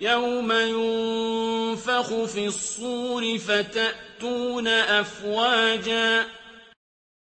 يَوْمَ يُنفَخُ فِي الصُّورِ فَتَأْتُونَ أَفْوَاجًا